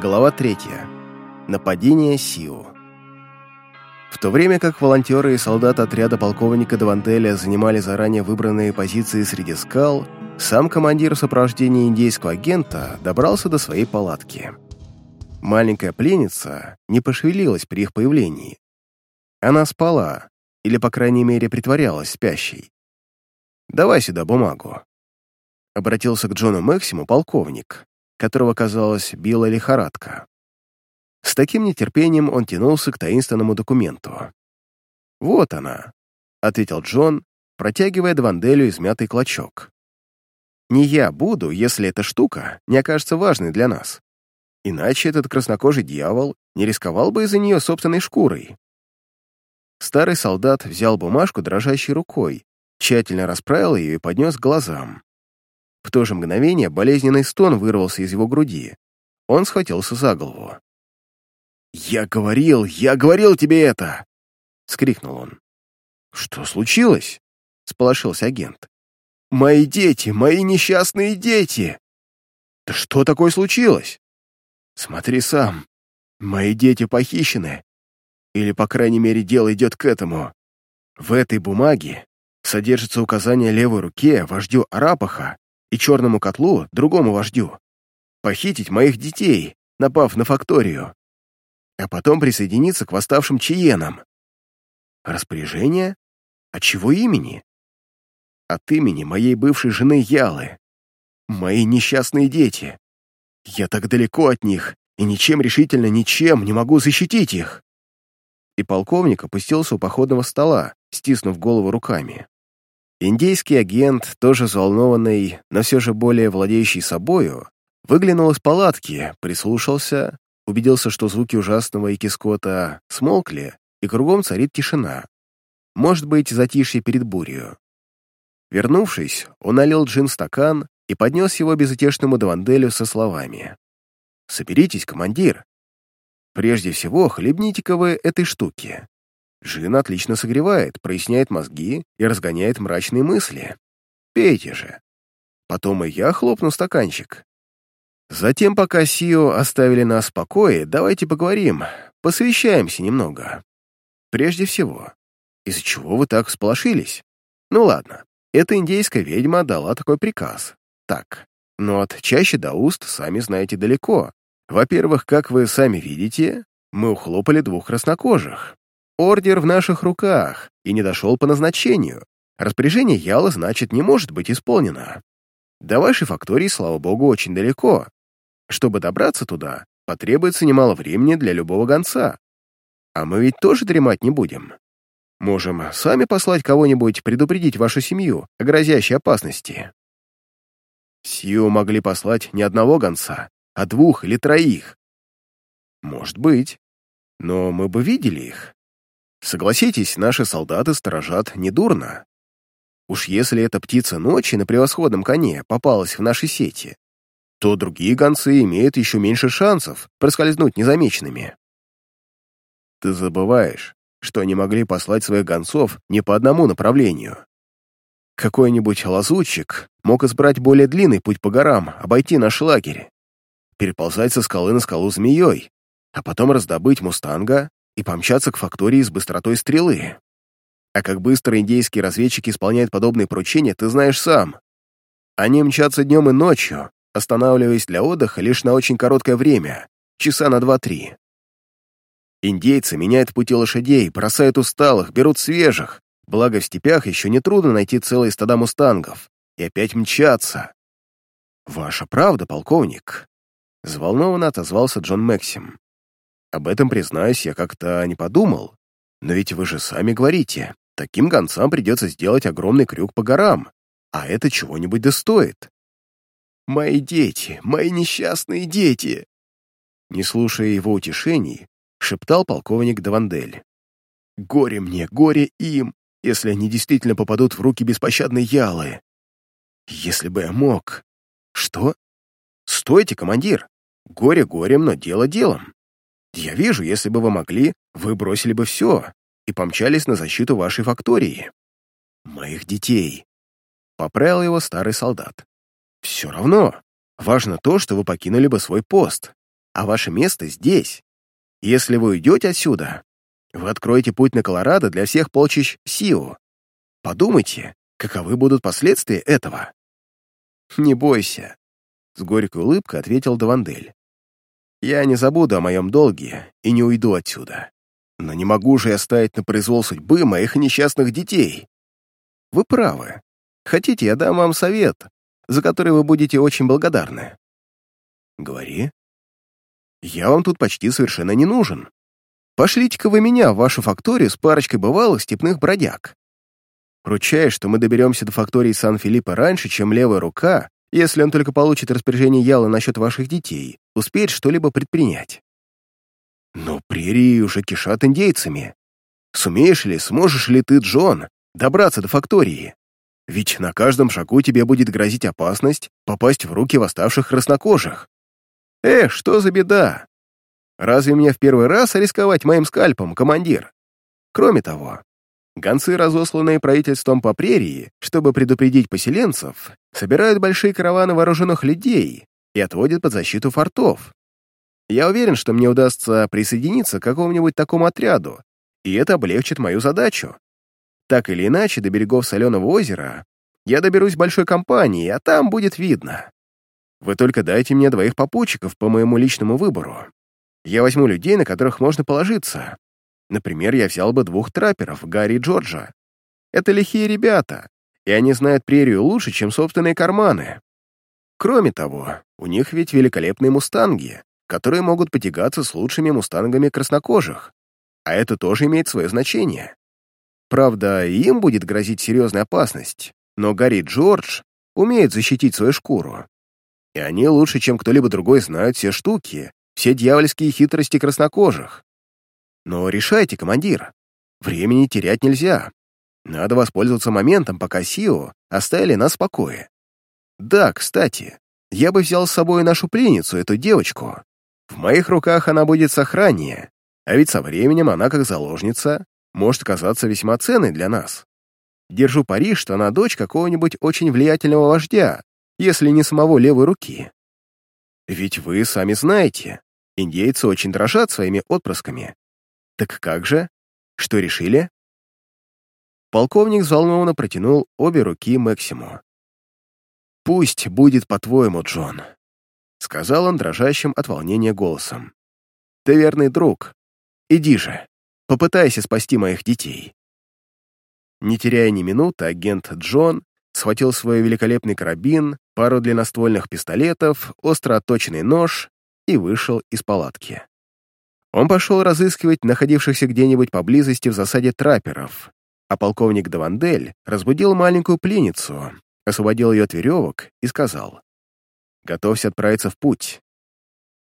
Глава 3. Нападение Сиу. В то время как волонтеры и солдаты отряда полковника Даванделя занимали заранее выбранные позиции среди скал, сам командир в сопровождении индейского агента добрался до своей палатки. Маленькая пленница не пошевелилась при их появлении. Она спала, или, по крайней мере, притворялась спящей. «Давай сюда бумагу», — обратился к Джону Максиму полковник, которого, казалось, била лихорадка. С таким нетерпением он тянулся к таинственному документу. «Вот она», — ответил Джон, протягивая Дванделю измятый клочок. «Не я буду, если эта штука не окажется важной для нас. Иначе этот краснокожий дьявол не рисковал бы из-за нее собственной шкурой». Старый солдат взял бумажку дрожащей рукой, тщательно расправил ее и поднес к глазам. В то же мгновение болезненный стон вырвался из его груди. Он схватился за голову. «Я говорил, я говорил тебе это!» — скрикнул он. «Что случилось?» — сполошился агент. «Мои дети, мои несчастные дети!» «Да что такое случилось?» «Смотри сам. Мои дети похищены. Или, по крайней мере, дело идет к этому. В этой бумаге содержится указание левой руке вождю Арапаха и черному котлу другому вождю. Похитить моих детей, напав на факторию. А потом присоединиться к восставшим чиенам. Распоряжение? От чего имени? От имени моей бывшей жены Ялы. Мои несчастные дети. Я так далеко от них, и ничем решительно ничем не могу защитить их. И полковник опустился у походного стола, стиснув голову руками. Индийский агент, тоже взволнованный, но все же более владеющий собою, выглянул из палатки, прислушался, убедился, что звуки ужасного икискота смолкли, и кругом царит тишина. Может быть, затишье перед бурью. Вернувшись, он налил джин стакан и поднес его безутешному Даванделю со словами. «Соберитесь, командир. Прежде всего, хлебните-ка вы этой штуки. Джин отлично согревает, проясняет мозги и разгоняет мрачные мысли. Пейте же. Потом и я хлопну стаканчик. Затем, пока Сио оставили нас в покое, давайте поговорим, посовещаемся немного. Прежде всего, из-за чего вы так всполошились? Ну ладно, эта индейская ведьма дала такой приказ. Так, но от чаще до уст, сами знаете, далеко. Во-первых, как вы сами видите, мы ухлопали двух краснокожих. Ордер в наших руках и не дошел по назначению. Распоряжение Яла, значит, не может быть исполнено. До вашей фактории, слава богу, очень далеко. Чтобы добраться туда, потребуется немало времени для любого гонца. А мы ведь тоже дремать не будем. Можем сами послать кого-нибудь предупредить вашу семью о грозящей опасности. Сию могли послать не одного гонца, а двух или троих. Может быть. Но мы бы видели их. Согласитесь, наши солдаты сторожат недурно. Уж если эта птица ночи на превосходном коне попалась в наши сети, то другие гонцы имеют еще меньше шансов проскользнуть незамеченными. Ты забываешь, что они могли послать своих гонцов не по одному направлению. Какой-нибудь лазутчик мог избрать более длинный путь по горам, обойти наш лагерь, переползать со скалы на скалу змеей, а потом раздобыть мустанга и помчаться к фактории с быстротой стрелы. А как быстро индейские разведчики исполняют подобные поручения, ты знаешь сам. Они мчатся днем и ночью, останавливаясь для отдыха лишь на очень короткое время, часа на два-три. Индейцы меняют пути лошадей, бросают усталых, берут свежих, благо в степях еще нетрудно найти целые стада мустангов, и опять мчатся. «Ваша правда, полковник», — взволнованно отозвался Джон Максим. Об этом, признаюсь, я как-то не подумал. Но ведь вы же сами говорите, таким гонцам придется сделать огромный крюк по горам, а это чего-нибудь да стоит. Мои дети, мои несчастные дети!» Не слушая его утешений, шептал полковник Давандель. «Горе мне, горе им, если они действительно попадут в руки беспощадной Ялы. Если бы я мог...» «Что? Стойте, командир! Горе горем, но дело делом. Я вижу, если бы вы могли, вы бросили бы все и помчались на защиту вашей фактории. Моих детей. Поправил его старый солдат. Все равно. Важно то, что вы покинули бы свой пост, а ваше место здесь. Если вы уйдете отсюда, вы откроете путь на Колорадо для всех полчищ Сио. Подумайте, каковы будут последствия этого. Не бойся, — с горькой улыбкой ответил Давандель. Я не забуду о моем долге и не уйду отсюда. Но не могу же я ставить на произвол судьбы моих несчастных детей. Вы правы. Хотите, я дам вам совет, за который вы будете очень благодарны. Говори. Я вам тут почти совершенно не нужен. Пошлите-ка вы меня в вашу факторию с парочкой бывалых степных бродяг. Ручаюсь, что мы доберемся до фактории Сан-Филиппа раньше, чем левая рука, если он только получит распоряжение Ялы насчет ваших детей, успеет что-либо предпринять. Но прерии уже кишат индейцами. Сумеешь ли, сможешь ли ты, Джон, добраться до фактории? Ведь на каждом шагу тебе будет грозить опасность попасть в руки восставших краснокожих. Эх, что за беда! Разве мне в первый раз рисковать моим скальпом, командир? Кроме того, гонцы, разосланные правительством по прерии, чтобы предупредить поселенцев, собирают большие караваны вооруженных людей и отводят под защиту фортов. Я уверен, что мне удастся присоединиться к какому-нибудь такому отряду, и это облегчит мою задачу. Так или иначе, до берегов Соленого озера я доберусь большой компанией, а там будет видно. Вы только дайте мне двоих попутчиков по моему личному выбору. Я возьму людей, на которых можно положиться. Например, я взял бы двух трапперов, Гарри и Джорджа. Это лихие ребята, и они знают прерию лучше, чем собственные карманы. Кроме того, у них ведь великолепные мустанги, которые могут потягаться с лучшими мустангами краснокожих, а это тоже имеет свое значение. Правда, им будет грозить серьезная опасность, но Гарри Джордж умеют защитить свою шкуру. И они лучше, чем кто-либо другой, знают все штуки, все дьявольские хитрости краснокожих. Но решайте, командир. Времени терять нельзя. Надо воспользоваться моментом, пока Сио оставили нас в покое. Да, кстати, я бы взял с собой нашу пленницу, эту девочку. В моих руках она будет сохраннее, а ведь со временем она, как заложница, может оказаться весьма ценной для нас. Держу пари, что она дочь какого-нибудь очень влиятельного вождя, если не самого левой руки. Ведь вы сами знаете, индейцы очень дрожат своими отпрысками. Так как же? Что решили? Полковник взволнованно протянул обе руки Максиму. «Пусть будет по-твоему, Джон», — сказал он дрожащим от волнения голосом. «Ты верный друг. Иди же, попытайся спасти моих детей». Не теряя ни минуты, агент Джон схватил свой великолепный карабин, пару длинноствольных пистолетов, остро отточенный нож и вышел из палатки. Он пошел разыскивать находившихся где-нибудь поблизости в засаде трапперов, а полковник Давандель разбудил маленькую пленницу, освободил ее от веревок и сказал, «Готовься отправиться в путь».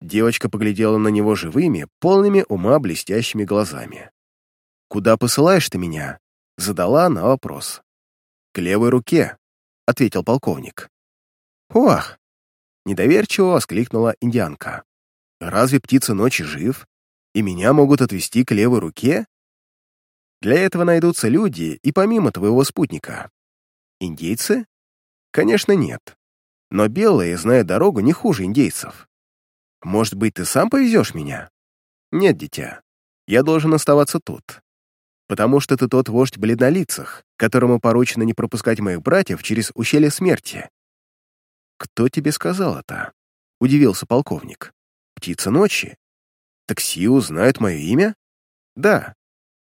Девочка поглядела на него живыми, полными ума блестящими глазами. «Куда посылаешь ты меня?» — задала она вопрос. «К левой руке», — ответил полковник. «Ох!» — недоверчиво воскликнула индианка. «Разве птица ночи жив? И меня могут отвести к левой руке?» Для этого найдутся люди и помимо твоего спутника. Индейцы? Конечно, нет. Но белые знают дорогу не хуже индейцев. Может быть, ты сам повезешь меня? Нет, дитя. Я должен оставаться тут потому что ты тот вождь бледнолицах, которому поручено не пропускать моих братьев через ущелье смерти». «Кто тебе сказал это?» — удивился полковник. «Птица ночи? Так Сиу знают мое имя?» «Да.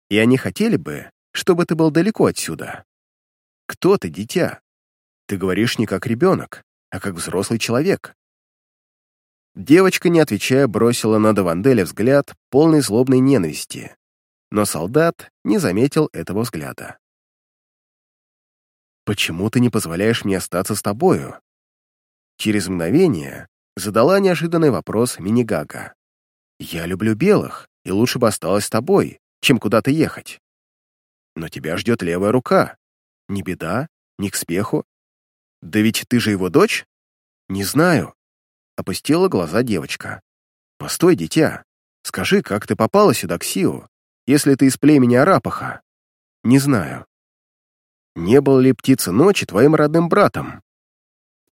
И они хотели бы, чтобы ты был далеко отсюда. Кто ты, дитя? Ты говоришь не как ребенок, а как взрослый человек». Девочка, не отвечая, бросила на Даванделя взгляд, полный злобной ненависти, но солдат не заметил этого взгляда. «Почему ты не позволяешь мне остаться с тобою?» Через мгновение задала неожиданный вопрос Минигага. «Я люблю белых, и лучше бы осталась с тобой, чем куда-то ехать. Но тебя ждет левая рука. Не беда, не к спеху. Да ведь ты же его дочь? Не знаю. Опустила глаза девочка. Постой, дитя. Скажи, как ты попала сюда к Сиу? если ты из племени Арапаха? Не знаю. Не был ли птица ночи твоим родным братом?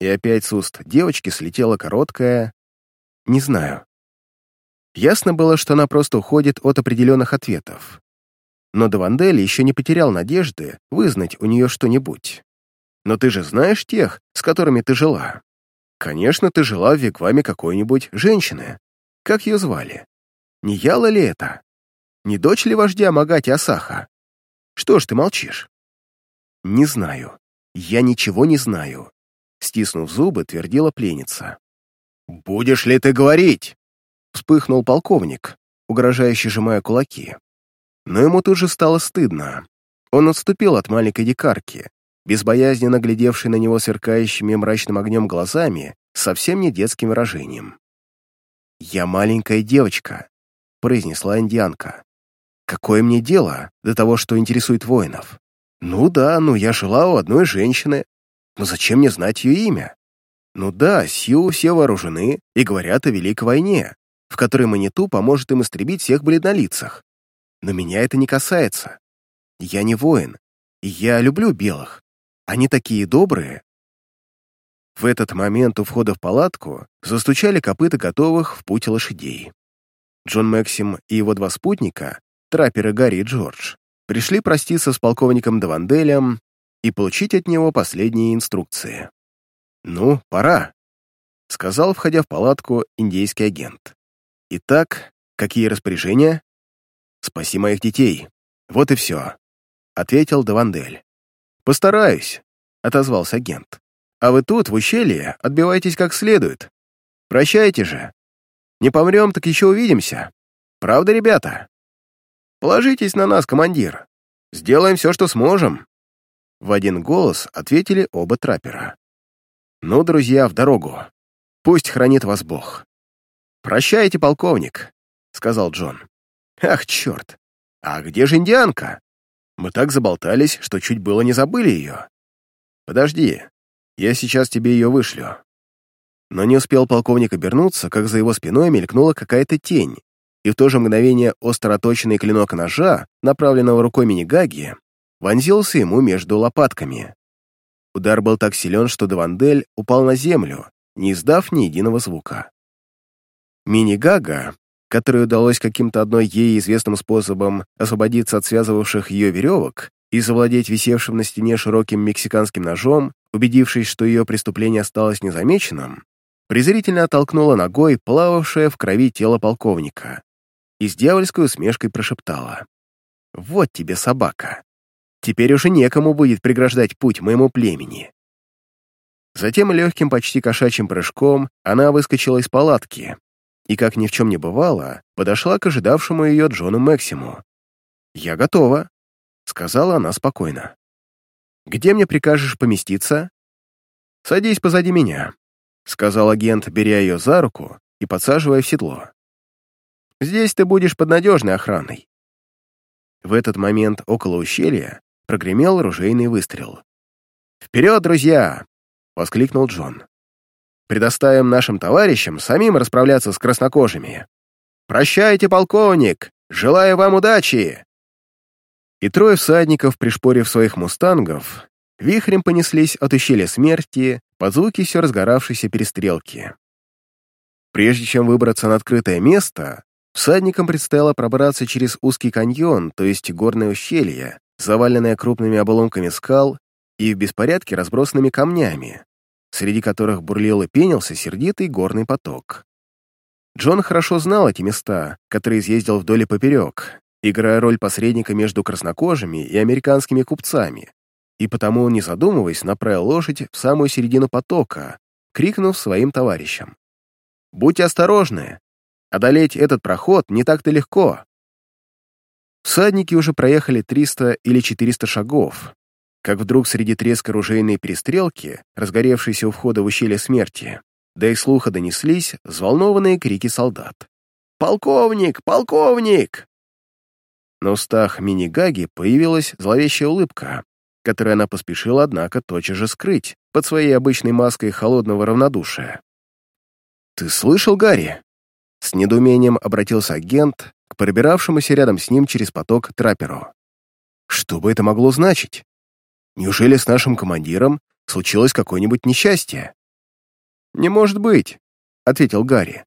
И опять с уст девочки слетела короткая «не знаю». Ясно было, что она просто уходит от определенных ответов. Но Давандель еще не потерял надежды вызнать у нее что-нибудь. «Но ты же знаешь тех, с которыми ты жила?» «Конечно, ты жила в векваме какой-нибудь женщины. Как ее звали? Не Яла ли это? Не дочь ли вождя Магати Асаха? Что ж ты молчишь?» «Не знаю. Я ничего не знаю», — стиснув зубы, твердила пленница. «Будешь ли ты говорить?» Вспыхнул полковник, угрожающе сжимая кулаки. Но ему тут же стало стыдно. Он отступил от маленькой дикарки, безбоязненно глядевшей на него сверкающими мрачным огнем глазами, совсем не детским выражением. «Я маленькая девочка», — произнесла индианка. «Какое мне дело до того, что интересует воинов? Ну да, ну я жила у одной женщины. Но зачем мне знать ее имя? Ну да, Сью все вооружены и говорят о Великой войне, в которой Маниту поможет им истребить всех бледнолицах. Но меня это не касается. Я не воин, и я люблю белых. Они такие добрые. В этот момент у входа в палатку застучали копыта готовых в путь лошадей. Джон Максим и его два спутника, трапперы Гарри и Джордж, пришли проститься с полковником Даванделем и получить от него последние инструкции. «Ну, пора», — сказал, входя в палатку, индейский агент. «Итак, какие распоряжения?» «Спаси моих детей. Вот и все», — ответил Давандель. «Постараюсь», — отозвался агент. «А вы тут, в ущелье, отбивайтесь как следует. Прощайте же. Не помрем, так еще увидимся. Правда, ребята?» Положитесь на нас, командир. Сделаем все, что сможем». В один голос ответили оба траппера. «Ну, друзья, в дорогу. Пусть хранит вас Бог». «Прощайте, полковник», — сказал Джон. «Ах, черт! А где же индианка? Мы так заболтались, что чуть было не забыли ее. Подожди, я сейчас тебе ее вышлю». Но не успел полковник обернуться, как за его спиной мелькнула какая-то тень, и в то же мгновение остроточенный клинок ножа, направленного рукой Минигаги, вонзился ему между лопатками. Удар был так силен, что Давандель упал на землю, не издав ни единого звука. Минигага, которой удалось каким-то одной ей известным способом освободиться от связывавших ее веревок и завладеть висевшим на стене широким мексиканским ножом, убедившись, что ее преступление осталось незамеченным, презрительно оттолкнула ногой плававшее в крови тело полковника и с дьявольской усмешкой прошептала. «Вот тебе собака. Теперь уже некому будет преграждать путь моему племени». Затем легким, почти кошачьим прыжком она выскочила из палатки и, как ни в чем не бывало, подошла к ожидавшему ее Джону Максиму. «Я готова», — сказала она спокойно. «Где мне прикажешь поместиться?» «Садись позади меня», — сказал агент, беря ее за руку и подсаживая в седло. Здесь ты будешь под надежной охраной». В этот момент около ущелья прогремел ружейный выстрел. «Вперед, друзья!» — воскликнул Джон. «Предоставим нашим товарищам самим расправляться с краснокожими. Прощайте, полковник! Желаю вам удачи!» И трое всадников, пришпорив своих мустангов, вихрем понеслись от ущелья смерти под звуки все разгоравшейся перестрелки. Прежде чем выбраться на открытое место, Всадникам предстояло пробраться через узкий каньон, то есть горное ущелье, заваленное крупными обломками скал и в беспорядке разбросанными камнями, среди которых бурлил и пенился сердитый горный поток. Джон хорошо знал эти места, которые изъездил вдоль и поперек, играя роль посредника между краснокожими и американскими купцами, и потому, он, не задумываясь, направил лошадь в самую середину потока, крикнув своим товарищам. «Будьте осторожны! Одолеть этот проход не так-то легко. Всадники уже проехали 300 или 400 шагов, как вдруг среди треска ружейной перестрелки, разгоревшейся у входа в ущелье смерти, до их слуха донеслись взволнованные крики солдат. «Полковник! Полковник!» На устах Мини-Гаги появилась зловещая улыбка, которую она поспешила, однако, тотчас же скрыть под своей обычной маской холодного равнодушия. «Ты слышал, Гарри?» С недоумением обратился агент к пробиравшемуся рядом с ним через поток трапперу. Что бы это могло значить? Неужели с нашим командиром случилось какое-нибудь несчастье? «Не может быть», — ответил Гарри.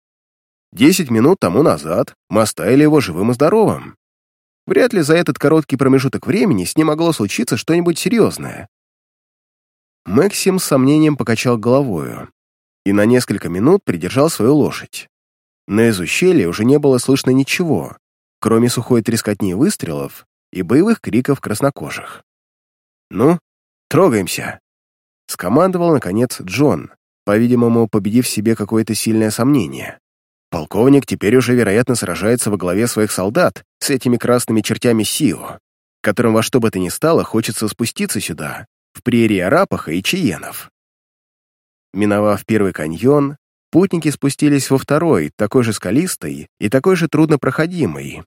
«Десять минут тому назад мы оставили его живым и здоровым. Вряд ли за этот короткий промежуток времени с ним могло случиться что-нибудь серьезное». Максим с сомнением покачал головою и на несколько минут придержал свою лошадь. На из ущелья уже не было слышно ничего, кроме сухой трескотни выстрелов и боевых криков краснокожих. «Ну, трогаемся!» — скомандовал, наконец, Джон, по-видимому, победив себе какое-то сильное сомнение. Полковник теперь уже, вероятно, сражается во главе своих солдат с этими красными чертями Сио, которым во что бы то ни стало хочется спуститься сюда, в прерии Арапаха и Чиенов. Миновав первый каньон, путники спустились во второй, такой же скалистый и такой же труднопроходимый,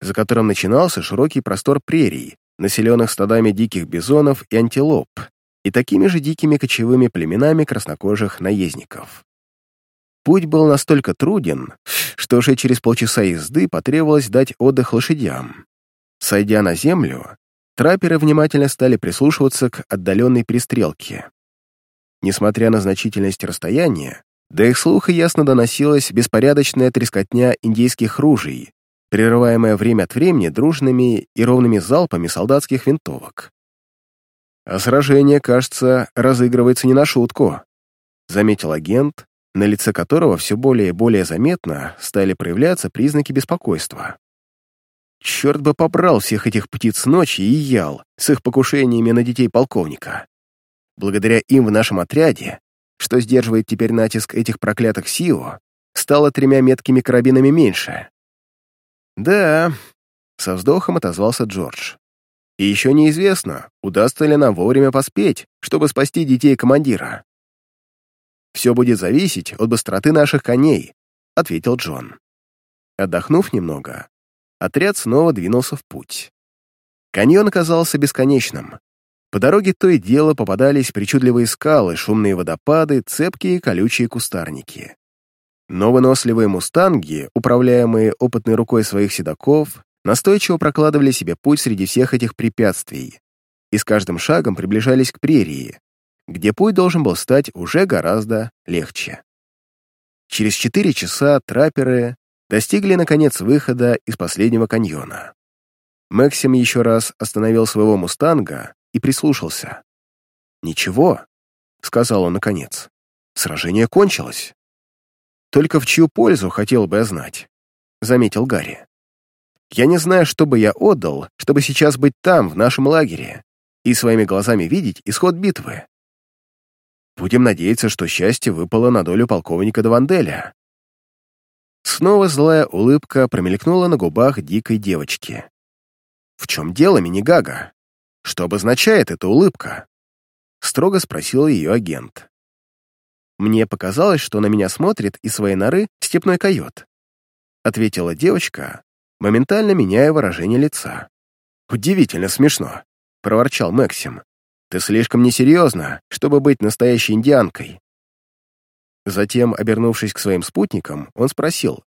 за которым начинался широкий простор прерий, населенных стадами диких бизонов и антилоп, и такими же дикими кочевыми племенами краснокожих наездников. Путь был настолько труден, что уже через полчаса езды потребовалось дать отдых лошадям. Сойдя на землю, трапперы внимательно стали прислушиваться к отдаленной перестрелке. Несмотря на значительность расстояния, до их слуха ясно доносилась беспорядочная трескотня индейских ружей, прерываемая время от времени дружными и ровными залпами солдатских винтовок. «А сражение, кажется, разыгрывается не на шутку», — заметил агент, на лице которого все более и более заметно стали проявляться признаки беспокойства. Черт бы побрал всех этих птиц ночи и ял с их покушениями на детей полковника. Благодаря им в нашем отряде, что сдерживает теперь натиск этих проклятых Сио, стало тремя меткими карабинами меньше. «Да», — со вздохом отозвался Джордж. И еще неизвестно, удастся ли нам вовремя поспеть, чтобы спасти детей командира. «Все будет зависеть от быстроты наших коней», — ответил Джон. Отдохнув немного, отряд снова двинулся в путь. Каньон оказался бесконечным. По дороге то и дело попадались причудливые скалы, шумные водопады, цепкие колючие кустарники. Но выносливые мустанги, управляемые опытной рукой своих седаков, настойчиво прокладывали себе путь среди всех этих препятствий и с каждым шагом приближались к прерии, где путь должен был стать уже гораздо легче. Через четыре часа трапперы достигли, наконец, выхода из последнего каньона. Максим еще раз остановил своего мустанга и прислушался. «Ничего», — сказал он наконец, — «сражение кончилось». «Только в чью пользу, хотел бы я знать», — заметил Гарри. Я не знаю, что бы я отдал, чтобы сейчас быть там, в нашем лагере, и своими глазами видеть исход битвы. Будем надеяться, что счастье выпало на долю полковника Даванделя. Снова злая улыбка промелькнула на губах дикой девочки. «В чем дело, Минигага? Что обозначает эта улыбка?» Строго спросил ее агент. «Мне показалось, что на меня смотрит из своей норы степной койот», ответила девочка, моментально меняя выражение лица. «Удивительно смешно», — проворчал Максим. «Ты слишком несерьезно, чтобы быть настоящей индианкой». Затем, обернувшись к своим спутникам, он спросил.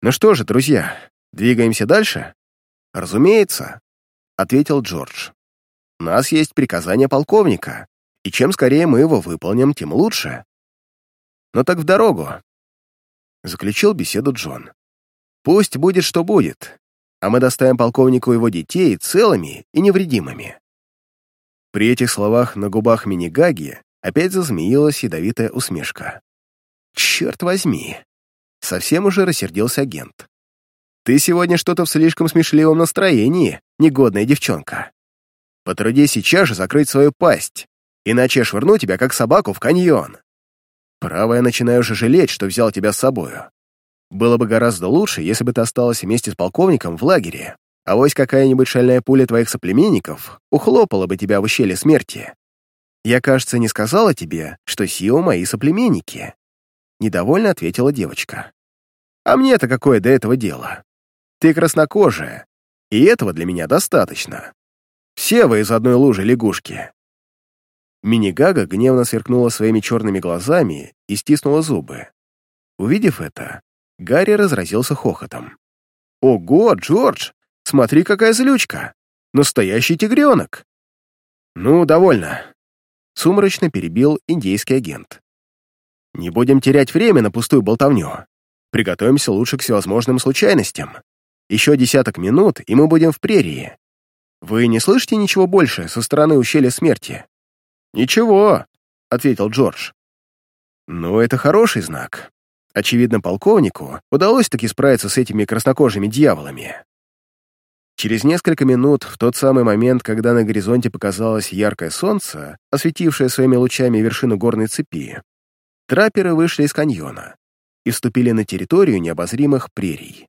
«Ну что же, друзья, двигаемся дальше?» «Разумеется», — ответил Джордж. «У нас есть приказание полковника, и чем скорее мы его выполним, тем лучше». «Ну так в дорогу», — заключил беседу Джон. Пусть будет, что будет, а мы доставим полковнику его детей целыми и невредимыми». При этих словах на губах Минигаги опять зазмеилась ядовитая усмешка. «Черт возьми!» Совсем уже рассердился агент. «Ты сегодня что-то в слишком смешливом настроении, негодная девчонка. Потрудись сейчас же закрыть свою пасть, иначе я швырну тебя, как собаку, в каньон. Право, я начинаю уже жалеть, что взял тебя с собою. Было бы гораздо лучше, если бы ты осталась вместе с полковником в лагере, а вось какая-нибудь шальная пуля твоих соплеменников ухлопала бы тебя в ущелье смерти. Я, кажется, не сказала тебе, что Сио мои соплеменники. Недовольно ответила девочка. А мне-то какое до этого дело? Ты краснокожая, и этого для меня достаточно. Все вы из одной лужи лягушки. Мини-гага гневно сверкнула своими черными глазами и стиснула зубы. Увидев это, Гарри разразился хохотом. «Ого, Джордж! Смотри, какая злючка! Настоящий тигренок!» «Ну, довольно!» — сумрачно перебил индейский агент. Не будем терять время на пустую болтовню. Приготовимся лучше к всевозможным случайностям. Еще десяток минут, и мы будем в прерии. Вы не слышите ничего больше со стороны ущелья смерти? Ничего, ответил Джордж. Ну, это хороший знак. Очевидно, полковнику удалось таки справиться с этими краснокожими дьяволами. Через несколько минут, в тот самый момент, когда на горизонте показалось яркое солнце, осветившее своими лучами вершину горной цепи, трапперы вышли из каньона и вступили на территорию необозримых прерий.